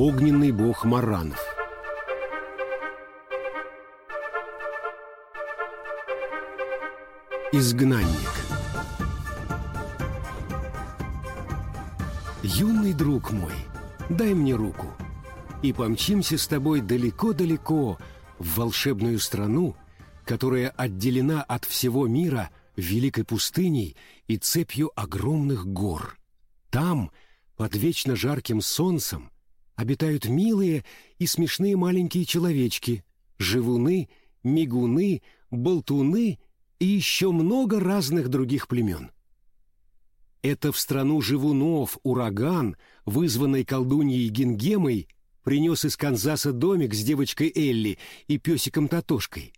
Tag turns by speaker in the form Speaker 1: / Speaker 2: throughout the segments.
Speaker 1: огненный бог Маранов. Изгнанник Юный друг мой, дай мне руку, и помчимся с тобой далеко-далеко в волшебную страну, которая отделена от всего мира великой пустыней и цепью огромных гор. Там, под вечно жарким солнцем, обитают милые и смешные маленькие человечки, живуны, мигуны, болтуны и еще много разных других племен. Это в страну живунов ураган, вызванный колдуньей Гингемой, принес из Канзаса домик с девочкой Элли и песиком Татошкой.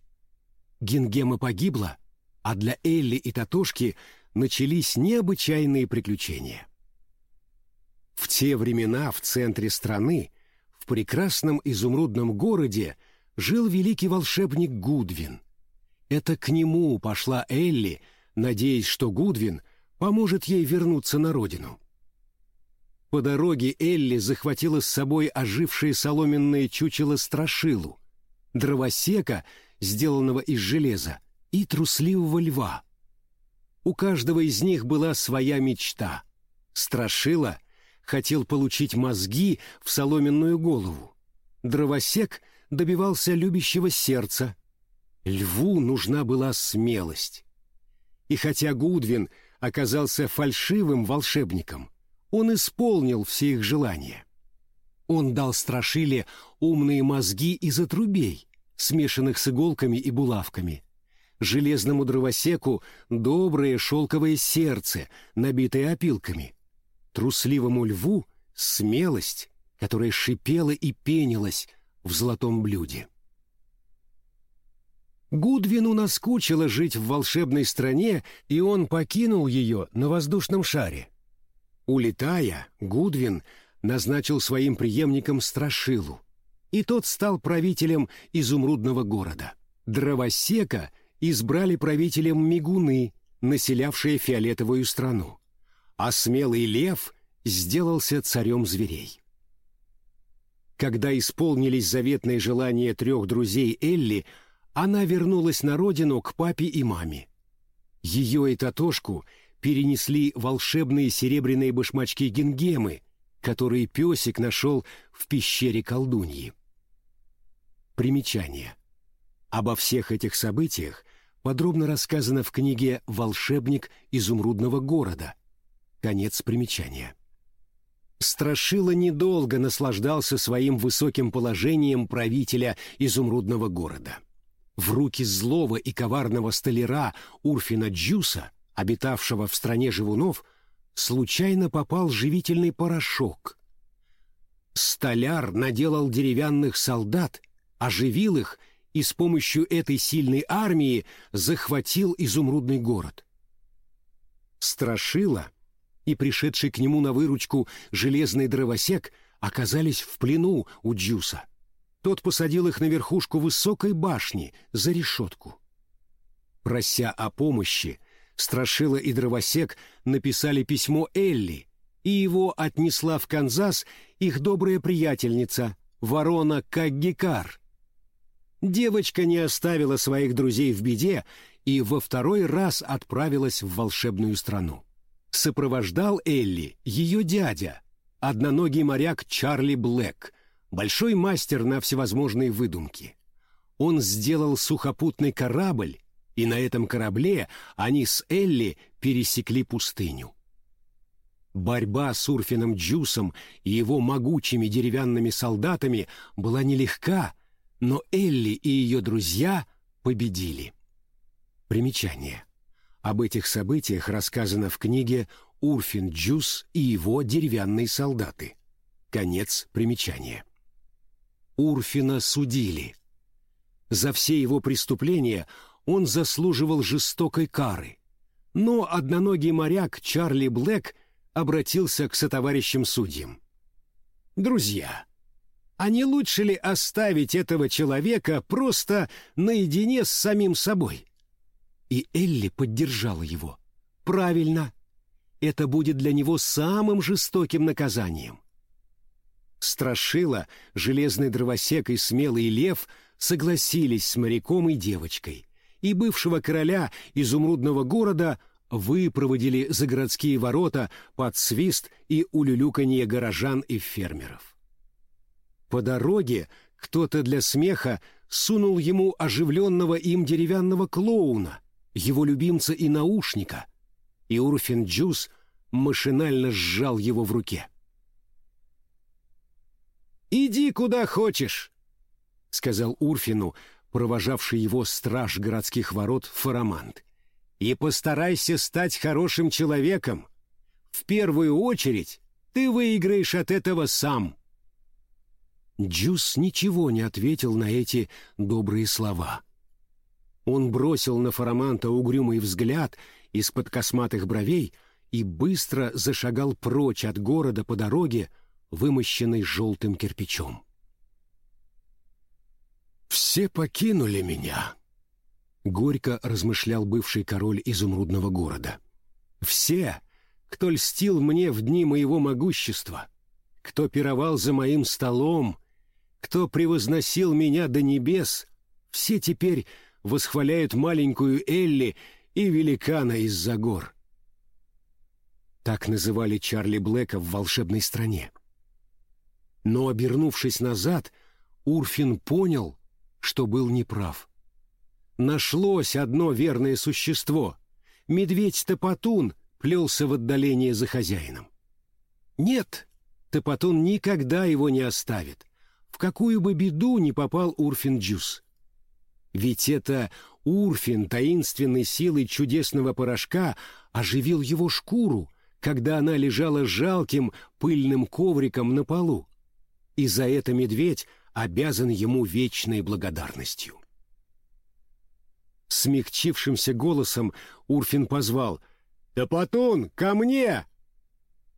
Speaker 1: Гингема погибла, а для Элли и Татошки начались необычайные приключения. В те времена в центре страны, в прекрасном изумрудном городе, жил великий волшебник Гудвин. Это к нему пошла Элли, надеясь, что Гудвин поможет ей вернуться на родину. По дороге Элли захватила с собой ожившее соломенное чучело Страшилу, дровосека, сделанного из железа, и трусливого льва. У каждого из них была своя мечта. Страшила хотел получить мозги в соломенную голову. Дровосек добивался любящего сердца. Льву нужна была смелость. И хотя Гудвин оказался фальшивым волшебником, он исполнил все их желания. Он дал Страшиле умные мозги из отрубей, смешанных с иголками и булавками. Железному дровосеку доброе шелковое сердце, набитое опилками. Трусливому льву смелость, которая шипела и пенилась в золотом блюде. Гудвину наскучило жить в волшебной стране, и он покинул ее на воздушном шаре. Улетая, Гудвин назначил своим преемником Страшилу, и тот стал правителем изумрудного города. Дровосека избрали правителем Мигуны, населявшие фиолетовую страну, а смелый лев сделался царем зверей. Когда исполнились заветные желания трех друзей Элли, она вернулась на родину к папе и маме. Ее и Татошку – перенесли волшебные серебряные башмачки гингемы, которые песик нашел в пещере колдуньи. Примечание. Обо всех этих событиях подробно рассказано в книге «Волшебник изумрудного города». Конец примечания. Страшила недолго наслаждался своим высоким положением правителя изумрудного города. В руки злого и коварного столяра Урфина Джуса – обитавшего в стране живунов, случайно попал живительный порошок. Столяр наделал деревянных солдат, оживил их и с помощью этой сильной армии захватил изумрудный город. Страшила и пришедший к нему на выручку железный дровосек оказались в плену у Джуса. Тот посадил их на верхушку высокой башни за решетку. Прося о помощи, Страшила и Дровосек написали письмо Элли, и его отнесла в Канзас их добрая приятельница, ворона Каггикар. Девочка не оставила своих друзей в беде и во второй раз отправилась в волшебную страну. Сопровождал Элли ее дядя, одноногий моряк Чарли Блэк, большой мастер на всевозможные выдумки. Он сделал сухопутный корабль и на этом корабле они с Элли пересекли пустыню. Борьба с Урфином Джусом и его могучими деревянными солдатами была нелегка, но Элли и ее друзья победили. Примечание. Об этих событиях рассказано в книге «Урфин Джус и его деревянные солдаты». Конец примечания. Урфина судили. За все его преступления он заслуживал жестокой кары. Но одноногий моряк Чарли Блэк обратился к сотоварищам судьям. «Друзья, а не лучше ли оставить этого человека просто наедине с самим собой?» И Элли поддержала его. «Правильно, это будет для него самым жестоким наказанием». Страшила, железный дровосек и смелый лев согласились с моряком и девочкой, и бывшего короля изумрудного города выпроводили за городские ворота под свист и улюлюканье горожан и фермеров. По дороге кто-то для смеха сунул ему оживленного им деревянного клоуна, его любимца и наушника, и Урфин Джус машинально сжал его в руке. «Иди куда хочешь», — сказал Урфину, провожавший его страж городских ворот Фарамант. «И постарайся стать хорошим человеком. В первую очередь ты выиграешь от этого сам». Джус ничего не ответил на эти добрые слова. Он бросил на Фараманта угрюмый взгляд из-под косматых бровей и быстро зашагал прочь от города по дороге, вымощенной желтым кирпичом. «Все покинули меня», — горько размышлял бывший король изумрудного города. «Все, кто льстил мне в дни моего могущества, кто пировал за моим столом, кто превозносил меня до небес, все теперь восхваляют маленькую Элли и великана из-за гор». Так называли Чарли Блэка в волшебной стране. Но, обернувшись назад, Урфин понял, что был неправ. Нашлось одно верное существо. Медведь-топотун плелся в отдалении за хозяином. Нет, топотун никогда его не оставит. В какую бы беду не попал Урфин Джус. Ведь это Урфин таинственной силой чудесного порошка оживил его шкуру, когда она лежала жалким пыльным ковриком на полу и за это медведь обязан ему вечной благодарностью. Смягчившимся голосом Урфин позвал «Топотун, ко мне!»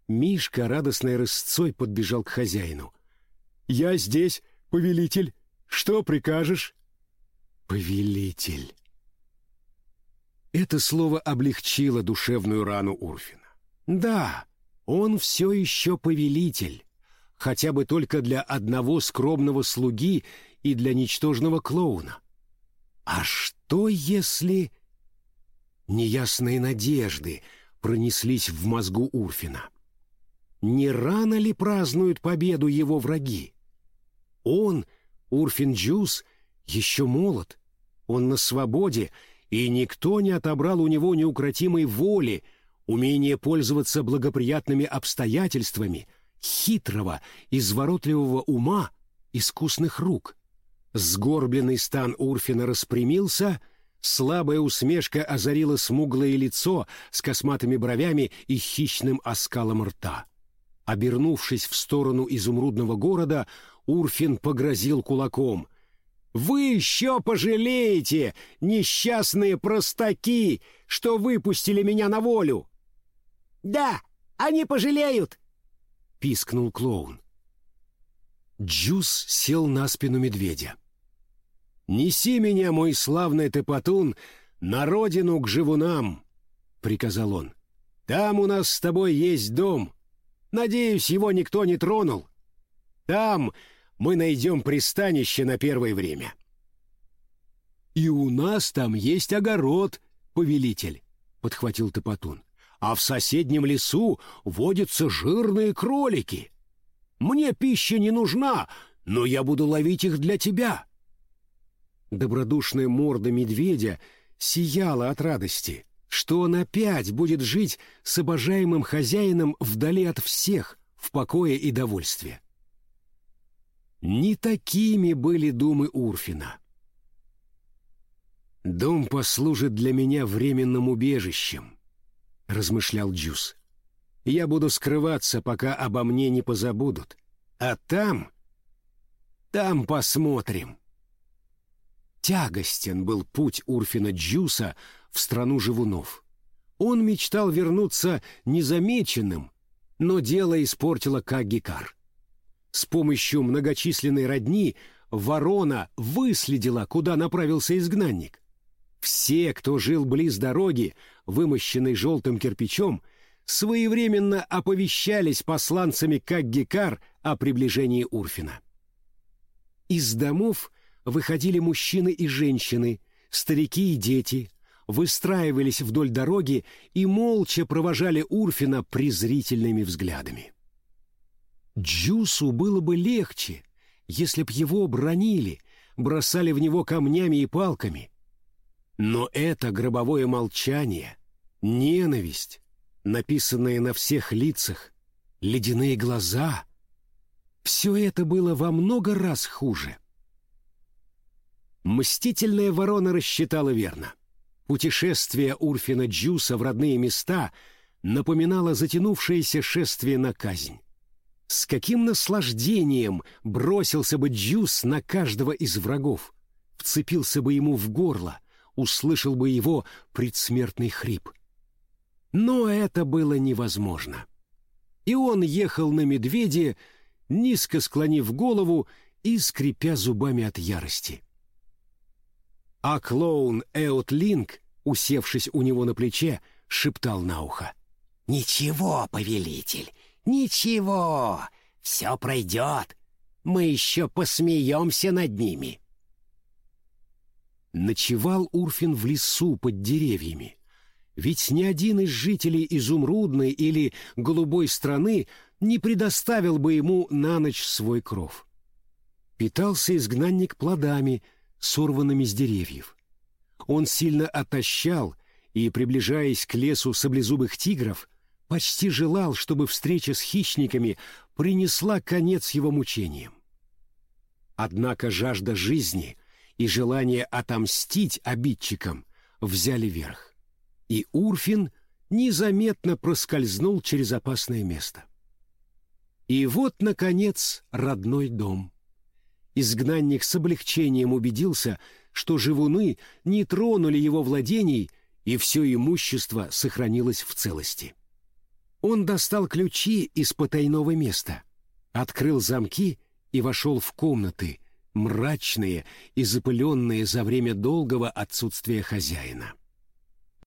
Speaker 1: Мишка радостной рысцой подбежал к хозяину. «Я здесь, повелитель. Что прикажешь?» «Повелитель». Это слово облегчило душевную рану Урфина. «Да, он все еще повелитель, хотя бы только для одного скромного слуги и для ничтожного клоуна. А что если... Неясные надежды пронеслись в мозгу Урфина. Не рано ли празднуют победу его враги? Он, Урфин Джус, еще молод, он на свободе, и никто не отобрал у него неукротимой воли, умение пользоваться благоприятными обстоятельствами — хитрого, изворотливого ума, искусных рук. Сгорбленный стан Урфина распрямился, слабая усмешка озарила смуглое лицо с косматыми бровями и хищным оскалом рта. Обернувшись в сторону изумрудного города, Урфин погрозил кулаком. «Вы еще пожалеете, несчастные простаки, что выпустили меня на волю!» «Да, они пожалеют!» — пискнул клоун. Джус сел на спину медведя. «Неси меня, мой славный топотун, на родину к живунам!» — приказал он. «Там у нас с тобой есть дом. Надеюсь, его никто не тронул. Там мы найдем пристанище на первое время». «И у нас там есть огород, повелитель», — подхватил топотун а в соседнем лесу водятся жирные кролики. Мне пища не нужна, но я буду ловить их для тебя». Добродушная морда медведя сияла от радости, что он опять будет жить с обожаемым хозяином вдали от всех, в покое и довольстве. Не такими были думы Урфина. «Дом послужит для меня временным убежищем», — размышлял Джус. «Я буду скрываться, пока обо мне не позабудут. А там... там посмотрим». Тягостен был путь Урфина Джуса в страну живунов. Он мечтал вернуться незамеченным, но дело испортило Кагикар. С помощью многочисленной родни ворона выследила, куда направился изгнанник. Все, кто жил близ дороги, вымощенной желтым кирпичом, своевременно оповещались посланцами Каггикар о приближении Урфина. Из домов выходили мужчины и женщины, старики и дети, выстраивались вдоль дороги и молча провожали Урфина презрительными взглядами. Джусу было бы легче, если б его бронили, бросали в него камнями и палками. Но это гробовое молчание, ненависть, написанная на всех лицах, ледяные глаза — все это было во много раз хуже. Мстительная ворона рассчитала верно. Путешествие Урфина Джуса в родные места напоминало затянувшееся шествие на казнь. С каким наслаждением бросился бы Джус на каждого из врагов, вцепился бы ему в горло, услышал бы его предсмертный хрип. Но это было невозможно. И он ехал на медведе, низко склонив голову и скрипя зубами от ярости. А клоун Эотлинг, усевшись у него на плече, шептал на ухо. «Ничего, повелитель, ничего, все пройдет. Мы еще посмеемся над ними». Ночевал Урфин в лесу под деревьями. Ведь ни один из жителей изумрудной или голубой страны не предоставил бы ему на ночь свой кров. Питался изгнанник плодами, сорванными с деревьев. Он сильно отощал и, приближаясь к лесу саблезубых тигров, почти желал, чтобы встреча с хищниками принесла конец его мучениям. Однако жажда жизни и желание отомстить обидчикам взяли верх, и Урфин незаметно проскользнул через опасное место. И вот, наконец, родной дом. Изгнанник с облегчением убедился, что живуны не тронули его владений, и все имущество сохранилось в целости. Он достал ключи из потайного места, открыл замки и вошел в комнаты, мрачные и запыленные за время долгого отсутствия хозяина.